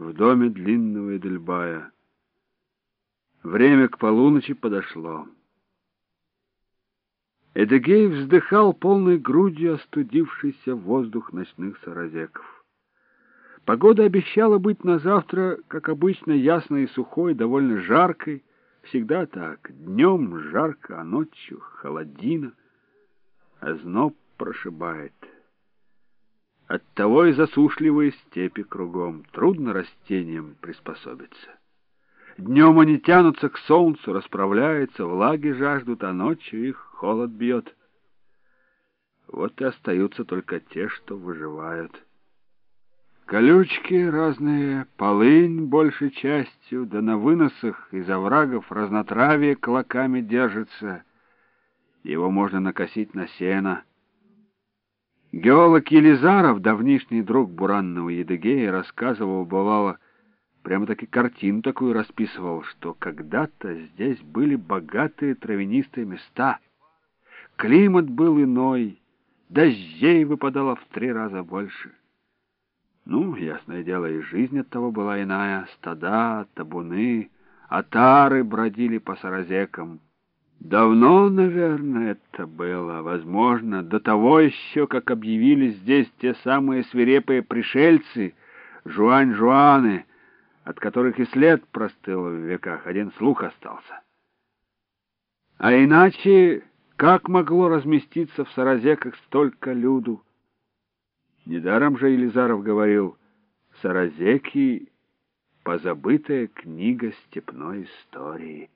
в доме длинного Эдельбая. Время к полуночи подошло. Эдегей вздыхал полной грудью остудившийся воздух ночных саразеков. Погода обещала быть на завтра, как обычно, ясной и сухой, довольно жаркой. Всегда так. Днем жарко, а ночью холодина. А зноб прошибает. Оттого и засушливые степи кругом. Трудно растениям приспособиться. Днем они тянутся к солнцу, расправляются, влаги жаждут, а ночью их холод бьет. Вот и остаются только те, что выживают. Колючки разные, полынь большей частью, да на выносах из оврагов разнотравие клоками держится. Его можно накосить на сено. Геолог Елизаров, давнишний друг буранного Едыгея, рассказывал, бывало, Прямо-таки картину такую расписывал, что когда-то здесь были богатые травянистые места. Климат был иной, дождей выпадало в три раза больше. Ну, ясное дело, и жизнь от того была иная. Стада, табуны, отары бродили по саразекам. Давно, наверное, это было, возможно, до того еще, как объявились здесь те самые свирепые пришельцы, жуань-жуаны, от которых и след простыл в веках, один слух остался. А иначе, как могло разместиться в Саразеках столько люду? Недаром же Елизаров говорил, Саразеки — позабытая книга степной истории.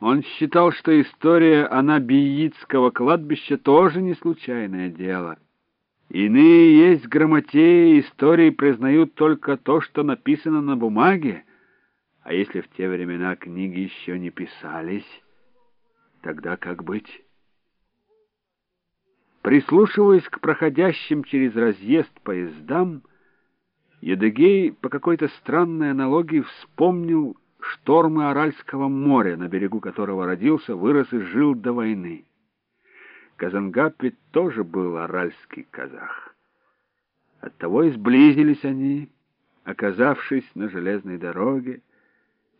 Он считал, что история Анабиитского кладбища тоже не случайное дело — Иные есть грамотеи, истории признают только то, что написано на бумаге, а если в те времена книги еще не писались, тогда как быть? Прислушиваясь к проходящим через разъезд поездам, Едыгей по какой-то странной аналогии вспомнил штормы Аральского моря, на берегу которого родился, вырос и жил до войны. Казангап ведь тоже был аральский казах. Оттого и сблизились они, оказавшись на железной дороге,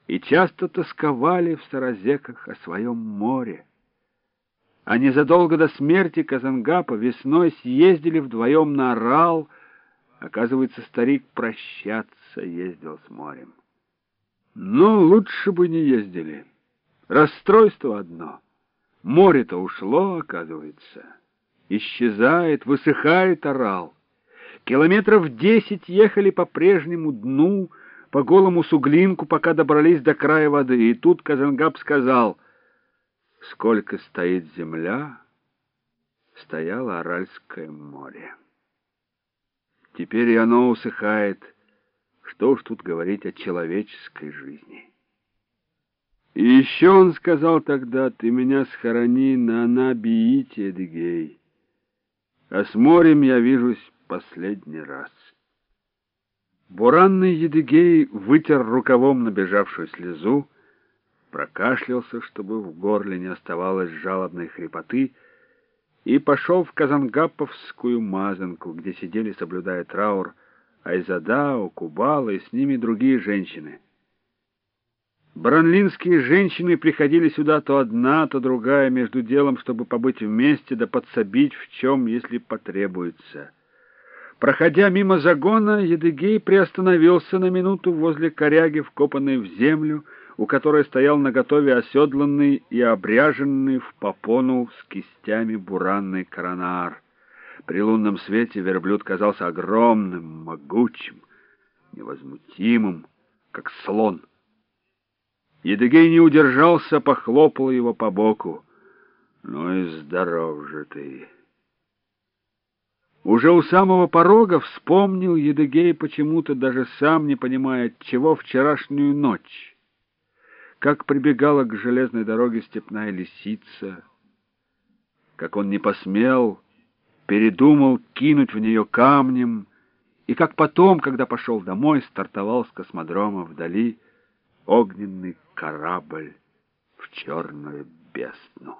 и часто тосковали в Саразеках о своем море. А незадолго до смерти Казангапа весной съездили вдвоем на Орал. Оказывается, старик прощаться ездил с морем. Но лучше бы не ездили. Расстройство одно — Море-то ушло, оказывается. Исчезает, высыхает орал. Километров десять ехали по прежнему дну, по голому суглинку, пока добрались до края воды. И тут Казангаб сказал, сколько стоит земля, стояло Аральское море. Теперь и оно усыхает. Что уж тут говорить о человеческой жизни. И еще он сказал тогда, ты меня схорони на Анабиите, Эдигей, а с морем я вижусь последний раз. Буранный Едыгей вытер рукавом набежавшую слезу, прокашлялся, чтобы в горле не оставалось жалобной хрипоты, и пошел в Казангаповскую мазанку, где сидели, соблюдая траур, Айзада, Кубала и с ними другие женщины — Бранлинские женщины приходили сюда то одна, то другая между делом, чтобы побыть вместе да подсобить в чем, если потребуется. Проходя мимо загона, Едыгей приостановился на минуту возле коряги, вкопанной в землю, у которой стоял наготове оседланный и обряженный в попону с кистями буранный коронар. При лунном свете верблюд казался огромным, могучим, невозмутимым, как слон — Едыгей не удержался, похлопал его по боку. «Ну и здоров же ты!» Уже у самого порога вспомнил Едыгей почему-то, даже сам не понимая, чего вчерашнюю ночь. Как прибегала к железной дороге степная лисица, как он не посмел, передумал кинуть в нее камнем, и как потом, когда пошел домой, стартовал с космодрома вдали, огненный корабль в черную бездну.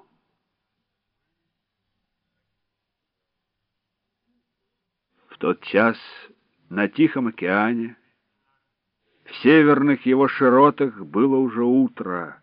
В тот час на Тихом океане В северных его широтах было уже утро.